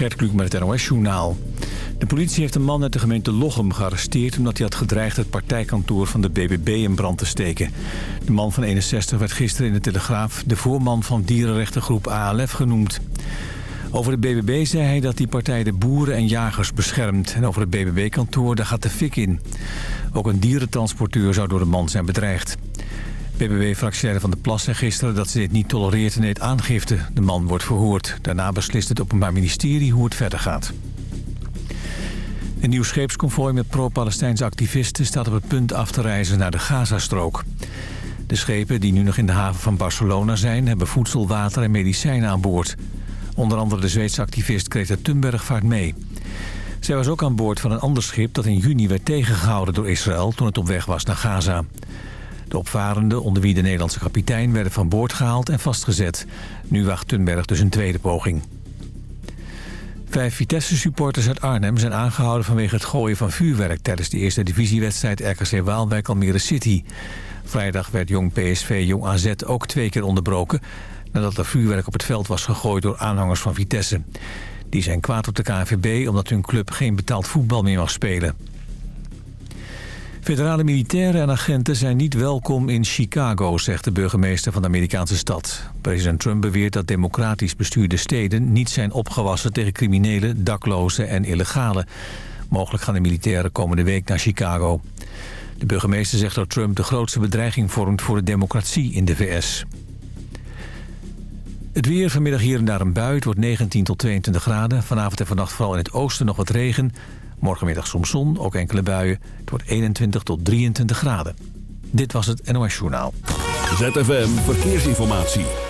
Gert Kluk met het NOS-journaal. De politie heeft een man uit de gemeente Lochem gearresteerd... omdat hij had gedreigd het partijkantoor van de BBB in brand te steken. De man van 61 werd gisteren in de Telegraaf... de voorman van dierenrechtengroep ALF genoemd. Over de BBB zei hij dat die partij de boeren en jagers beschermt. En over het BBB-kantoor, daar gaat de fik in. Ook een dierentransporteur zou door de man zijn bedreigd. BBB-fractieleider Van de Plas zei gisteren dat ze dit niet tolereert en deed aangifte. De man wordt verhoord. Daarna beslist het Openbaar Ministerie hoe het verder gaat. Een nieuw scheepsconvooi met pro-Palestijnse activisten staat op het punt af te reizen naar de Gazastrook. De schepen die nu nog in de haven van Barcelona zijn... hebben voedsel, water en medicijnen aan boord. Onder andere de Zweedse activist Greta Thunberg vaart mee. Zij was ook aan boord van een ander schip dat in juni werd tegengehouden door Israël... toen het op weg was naar Gaza. De opvarenden, onder wie de Nederlandse kapitein, werden van boord gehaald en vastgezet. Nu wacht Thunberg dus een tweede poging. Vijf Vitesse-supporters uit Arnhem zijn aangehouden vanwege het gooien van vuurwerk... tijdens de eerste divisiewedstrijd RKC Waalwijk Almere City. Vrijdag werd jong PSV Jong AZ ook twee keer onderbroken... nadat er vuurwerk op het veld was gegooid door aanhangers van Vitesse. Die zijn kwaad op de KNVB omdat hun club geen betaald voetbal meer mag spelen. Federale militairen en agenten zijn niet welkom in Chicago, zegt de burgemeester van de Amerikaanse stad. President Trump beweert dat democratisch bestuurde steden niet zijn opgewassen tegen criminelen, daklozen en illegalen. Mogelijk gaan de militairen komende week naar Chicago. De burgemeester zegt dat Trump de grootste bedreiging vormt voor de democratie in de VS. Het weer vanmiddag hier en daar een bui. Wordt 19 tot 22 graden. Vanavond en vannacht vooral in het oosten nog wat regen. Morgenmiddag soms zon, ook enkele buien. Het wordt 21 tot 23 graden. Dit was het NOS Journaal. ZFM Verkeersinformatie.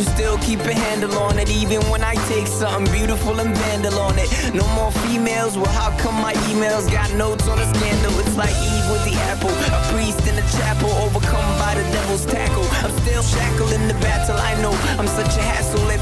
You still keep a handle on it. Even when I take something beautiful and vandal on it. No more females. Well, how come my emails got notes on a scandal? It's like Eve with the apple. A priest in a chapel, overcome by the devil's tackle. I'm still shackled in the battle. I know I'm such a hassle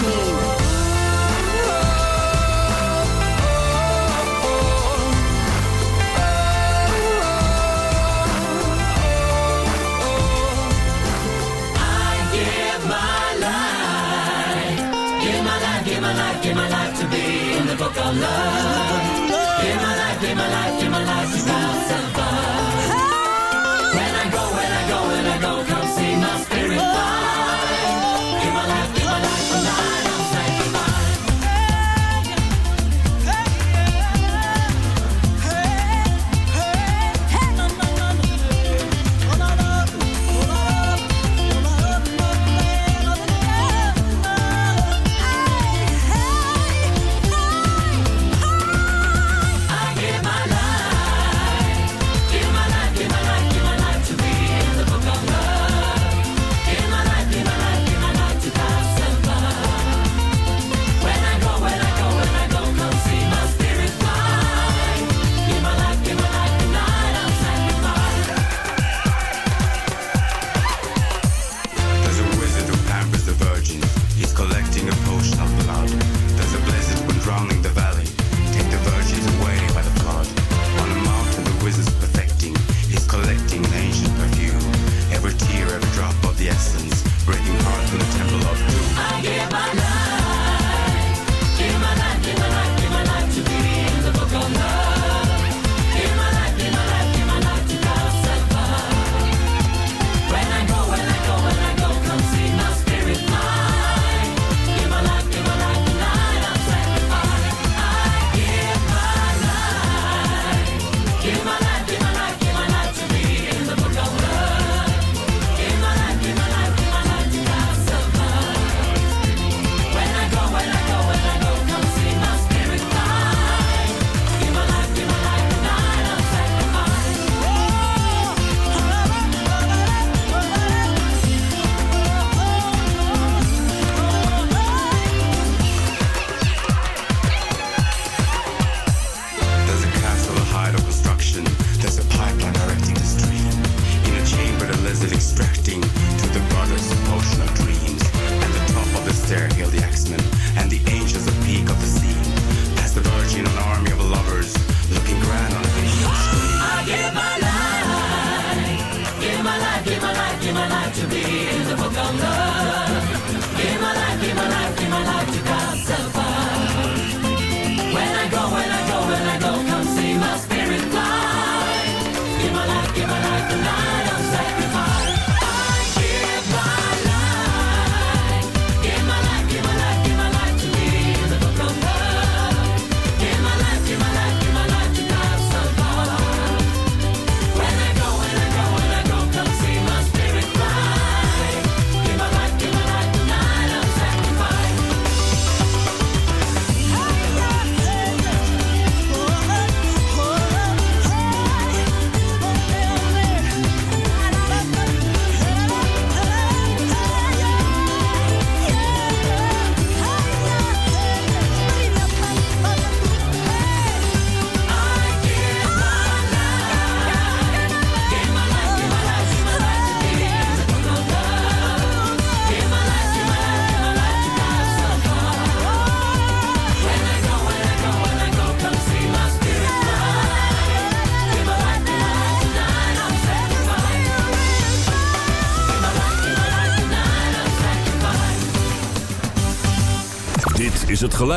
team.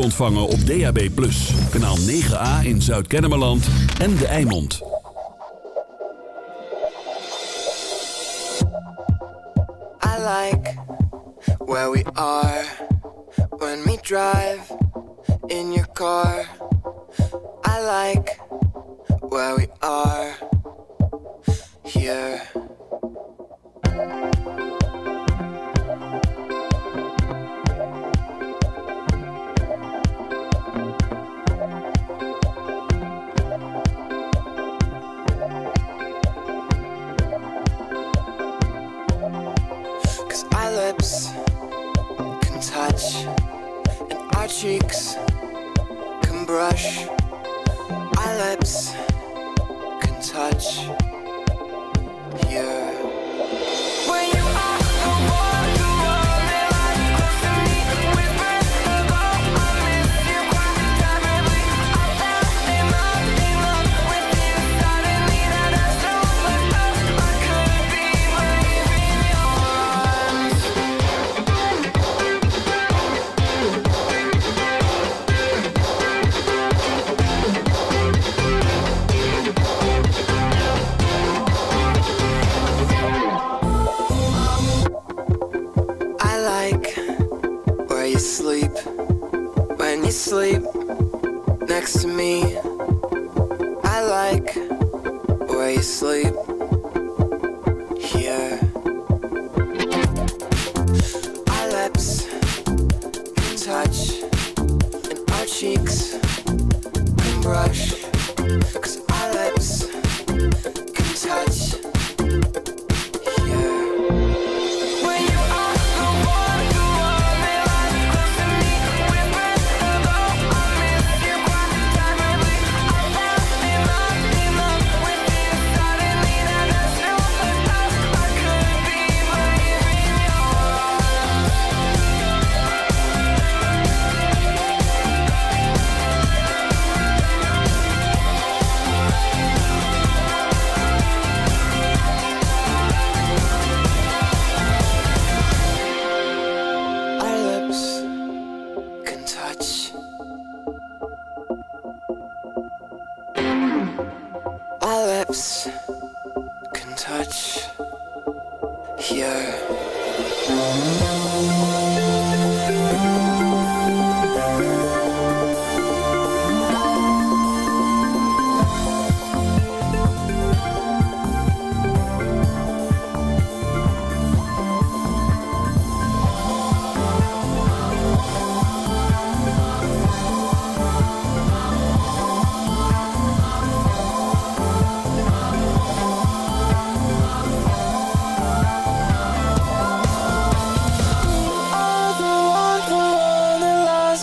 Ontvangen op DAB+. Kanaal 9A in Zuid-Kennemerland en De Eimond. I like where we are when we drive in your car. I like where we are here. Cheeks can brush. Lips can touch sleep next to me.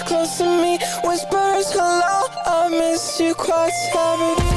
Close to me, whispers hello, I miss you quite terribly.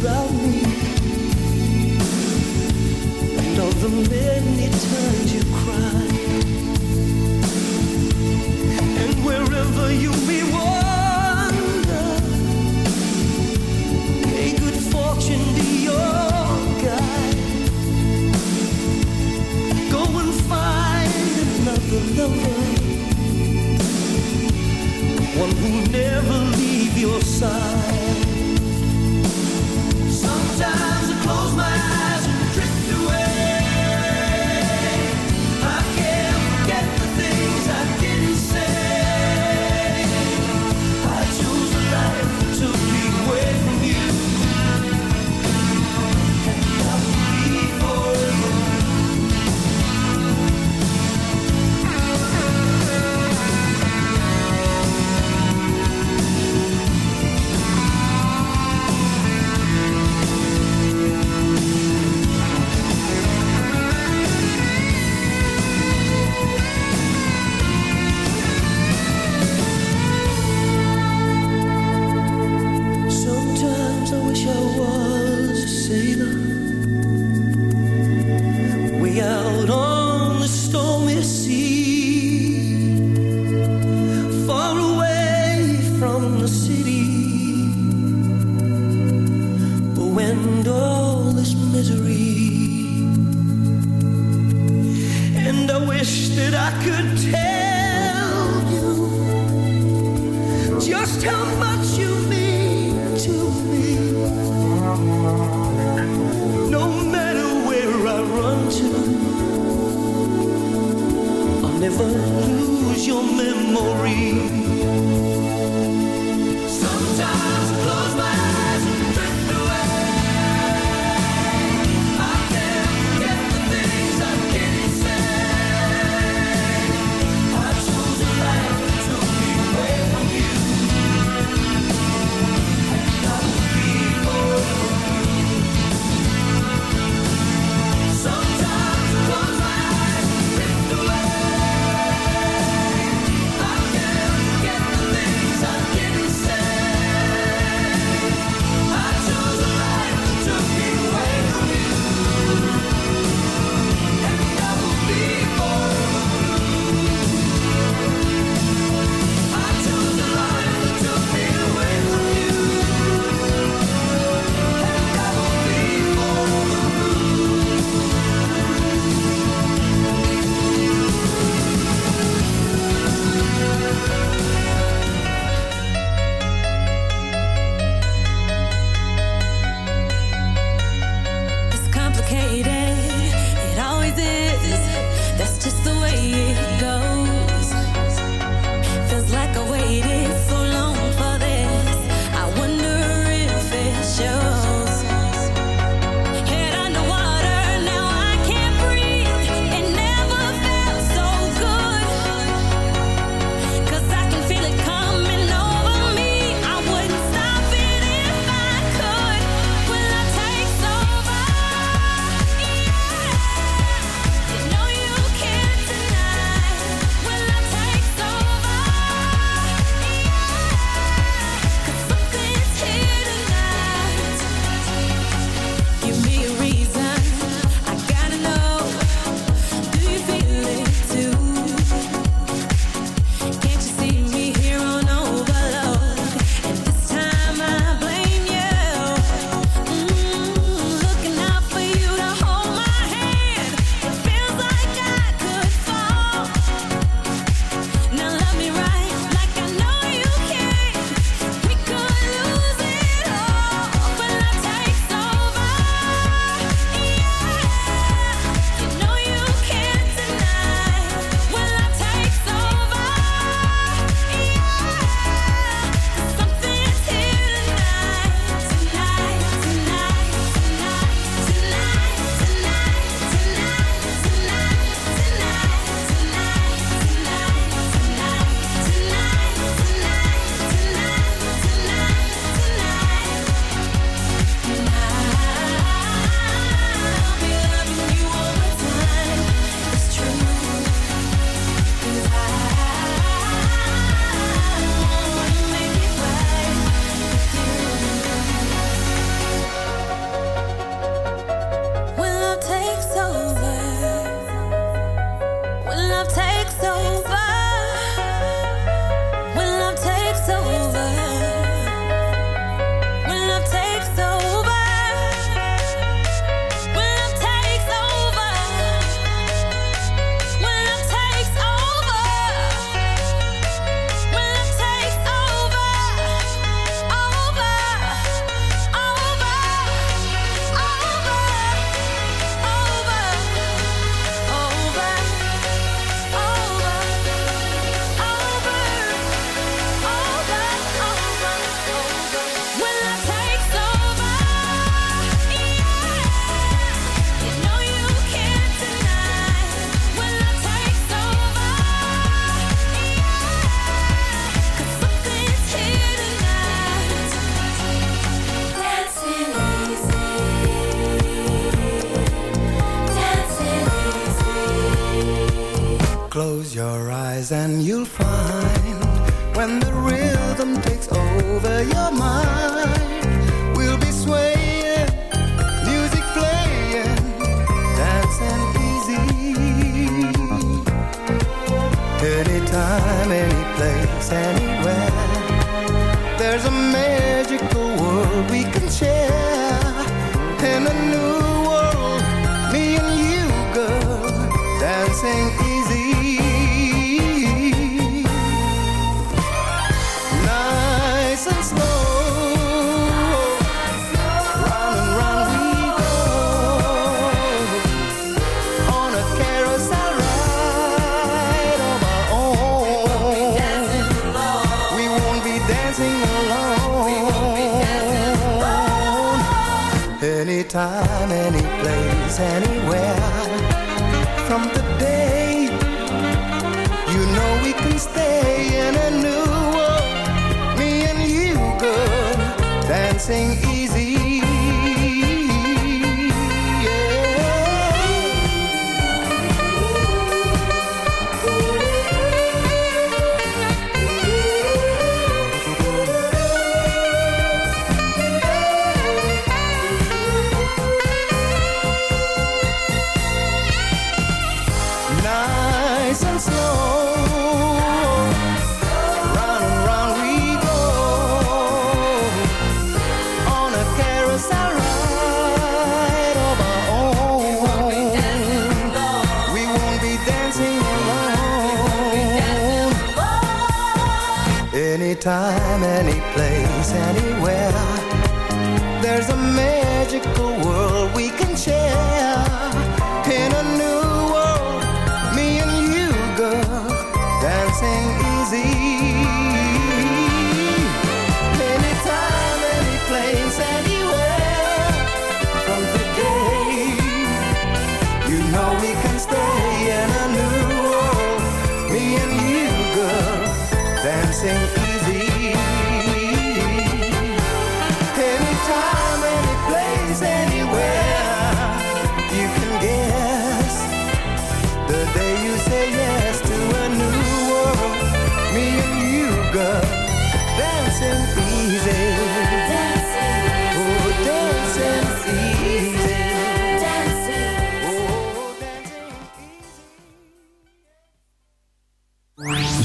about me and all the many times you cried. And wherever you may wander, may good fortune be your guide. Go and find another Lover, one who'll never leave your side time. never lose your memory. Sometimes close.